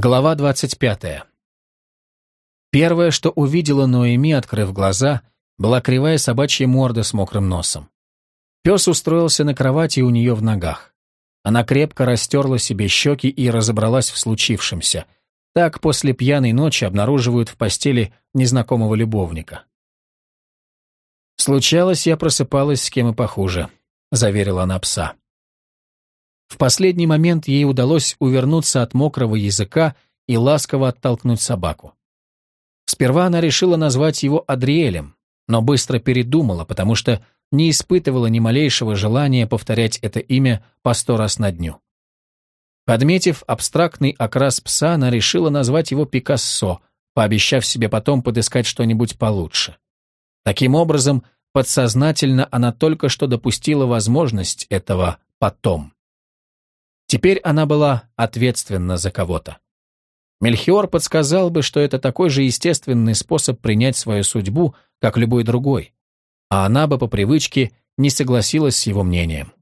Глава 25. Первое, что увидела Ноэми, открыв глаза, была кривая собачья морда с мокрым носом. Пес устроился на кровати у нее в ногах. Она крепко растерла себе щеки и разобралась в случившемся. Так после пьяной ночи обнаруживают в постели незнакомого любовника. «Случалось, я просыпалась с кем и похуже», — заверила она пса. В последний момент ей удалось увернуться от мокрого языка и ласково оттолкнуть собаку. Сперва она решила назвать его Адриэлем, но быстро передумала, потому что не испытывала ни малейшего желания повторять это имя по сто раз на дню. Подметив абстрактный окрас пса, она решила назвать его Пикассо, пообещав себе потом подыскать что-нибудь получше. Таким образом, подсознательно она только что допустила возможность этого потом. Теперь она была ответственна за кого-то. Мельхиор подсказал бы, что это такой же естественный способ принять свою судьбу, как любой другой, а она бы по привычке не согласилась с его мнением.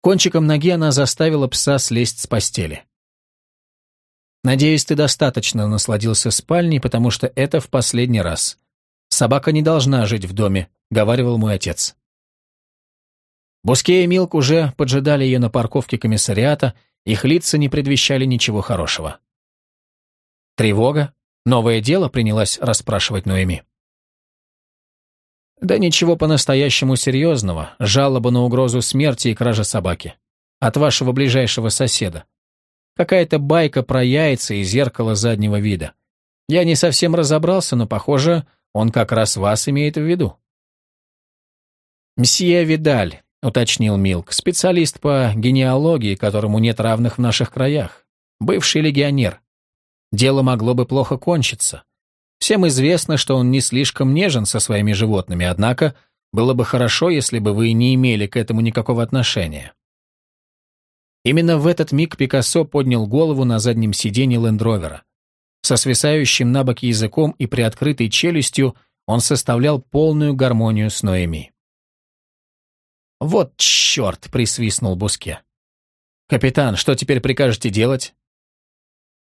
Кончиком ноги она заставила пса слезть с постели. «Надеюсь, ты достаточно насладился спальней, потому что это в последний раз. Собака не должна жить в доме», — говаривал мой отец. Буске и Милк уже поджидали ее на парковке комиссариата, их лица не предвещали ничего хорошего. Тревога? Новое дело принялась расспрашивать Ноэми. Да ничего по-настоящему серьезного, жалоба на угрозу смерти и кража собаки. От вашего ближайшего соседа. Какая-то байка про яйца и зеркало заднего вида. Я не совсем разобрался, но, похоже, он как раз вас имеет в виду. Мсье Видаль, — уточнил Милк, — специалист по генеалогии, которому нет равных в наших краях. Бывший легионер. Дело могло бы плохо кончиться. Всем известно, что он не слишком нежен со своими животными, однако было бы хорошо, если бы вы не имели к этому никакого отношения. Именно в этот миг Пикассо поднял голову на заднем сиденье лендровера. Со свисающим на бок языком и приоткрытой челюстью он составлял полную гармонию с Ноэми. «Вот черт!» — присвистнул Буске. «Капитан, что теперь прикажете делать?»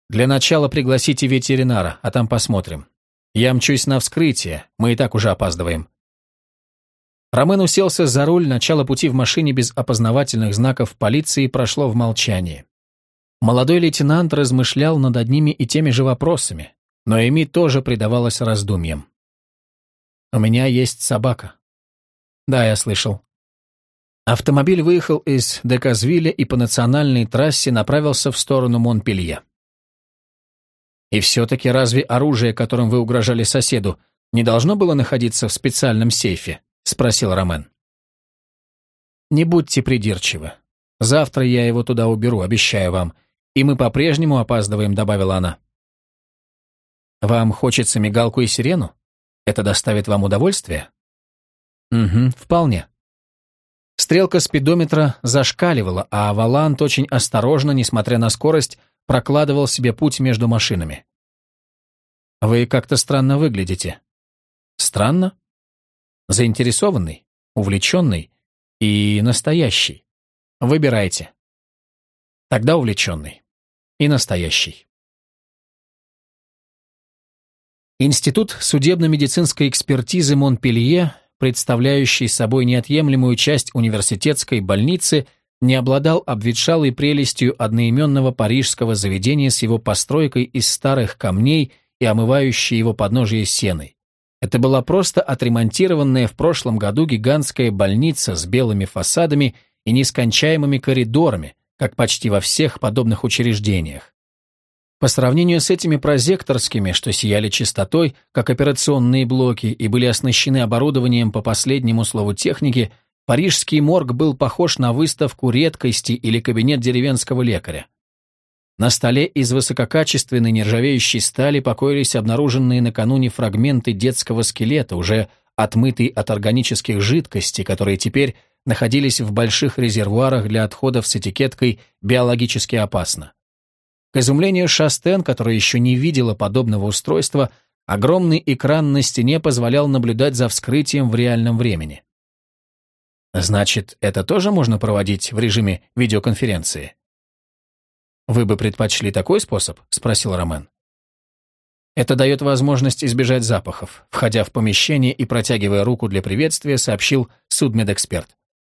«Для начала пригласите ветеринара, а там посмотрим. Я мчусь на вскрытие, мы и так уже опаздываем». Ромен уселся за руль, начало пути в машине без опознавательных знаков полиции прошло в молчании. Молодой лейтенант размышлял над одними и теми же вопросами, но Эми тоже предавалась раздумьям. «У меня есть собака». «Да, я слышал. Автомобиль выехал из Деказвиля и по национальной трассе направился в сторону Монпелье. «И все-таки разве оружие, которым вы угрожали соседу, не должно было находиться в специальном сейфе?» — спросил Ромен. «Не будьте придирчивы. Завтра я его туда уберу, обещаю вам. И мы по-прежнему опаздываем», — добавила она. «Вам хочется мигалку и сирену? Это доставит вам удовольствие?» «Угу, вполне». Стрелка спидометра зашкаливала, а Валант очень осторожно, несмотря на скорость, прокладывал себе путь между машинами. «Вы как-то странно выглядите». «Странно?» «Заинтересованный, увлеченный и настоящий. Выбирайте». «Тогда увлеченный и настоящий». Институт судебно-медицинской экспертизы Монпелье представляющий собой неотъемлемую часть университетской больницы, не обладал обветшалой прелестью одноименного парижского заведения с его постройкой из старых камней и омывающей его подножие сеной. Это была просто отремонтированная в прошлом году гигантская больница с белыми фасадами и нескончаемыми коридорами, как почти во всех подобных учреждениях. По сравнению с этими прозекторскими, что сияли чистотой, как операционные блоки, и были оснащены оборудованием по последнему слову техники, парижский морг был похож на выставку редкости или кабинет деревенского лекаря. На столе из высококачественной нержавеющей стали покоились обнаруженные накануне фрагменты детского скелета, уже отмытые от органических жидкостей, которые теперь находились в больших резервуарах для отходов с этикеткой «биологически опасно». К изумлению Шастен, которая еще не видела подобного устройства, огромный экран на стене позволял наблюдать за вскрытием в реальном времени. Значит, это тоже можно проводить в режиме видеоконференции? «Вы бы предпочли такой способ?» – спросил Ромен. Это дает возможность избежать запахов. Входя в помещение и протягивая руку для приветствия, сообщил судмедэксперт.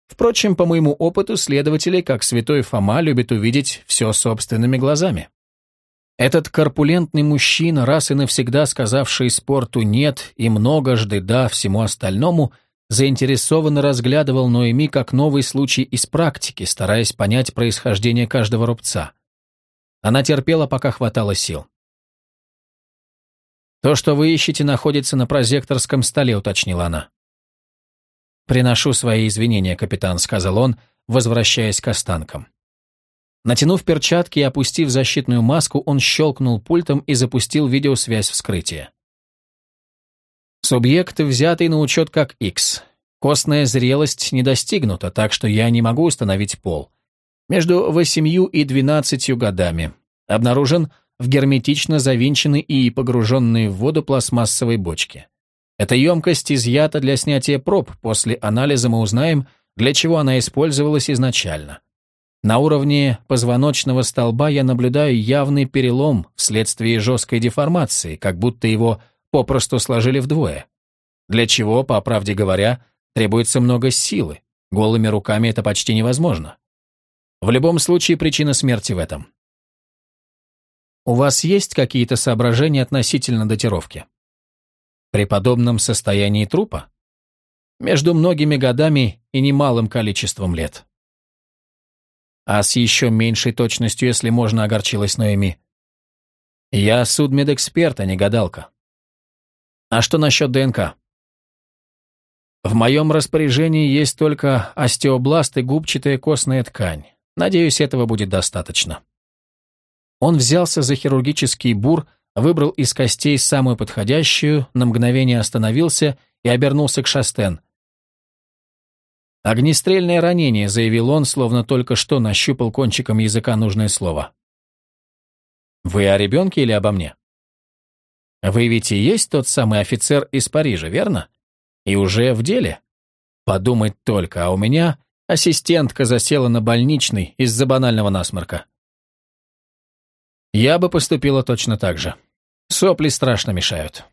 Впрочем, по моему опыту, следователи, как святой Фома, любят увидеть все собственными глазами. Этот корпулентный мужчина, раз и навсегда сказавший спорту «нет» и многожды «да» всему остальному, заинтересованно разглядывал Ноэми как новый случай из практики, стараясь понять происхождение каждого рубца. Она терпела, пока хватало сил. «То, что вы ищете, находится на прозекторском столе», — уточнила она. «Приношу свои извинения, капитан», — сказал он, возвращаясь к останкам. Натянув перчатки и опустив защитную маску, он щелкнул пультом и запустил видеосвязь вскрытия. Субъект, взятый на учет как X. Костная зрелость не достигнута, так что я не могу установить пол. Между восемью и двенадцатью годами. Обнаружен в герметично завинченной и погруженной в воду пластмассовой бочке. Эта емкость изъята для снятия проб, после анализа мы узнаем, для чего она использовалась изначально. На уровне позвоночного столба я наблюдаю явный перелом вследствие жесткой деформации, как будто его попросту сложили вдвое. Для чего, по правде говоря, требуется много силы. Голыми руками это почти невозможно. В любом случае причина смерти в этом. У вас есть какие-то соображения относительно датировки? При подобном состоянии трупа? Между многими годами и немалым количеством лет. А с еще меньшей точностью, если можно, огорчилась Ноэми. Я судмедэксперт, а не гадалка. А что насчет ДНК? В моем распоряжении есть только остеобласт и губчатая костная ткань. Надеюсь, этого будет достаточно. Он взялся за хирургический бур, выбрал из костей самую подходящую, на мгновение остановился и обернулся к Шастен. «Огнестрельное ранение», — заявил он, словно только что нащупал кончиком языка нужное слово. «Вы о ребенке или обо мне?» «Вы ведь и есть тот самый офицер из Парижа, верно? И уже в деле? Подумать только, а у меня ассистентка засела на больничный из-за банального насморка». «Я бы поступила точно так же. Сопли страшно мешают».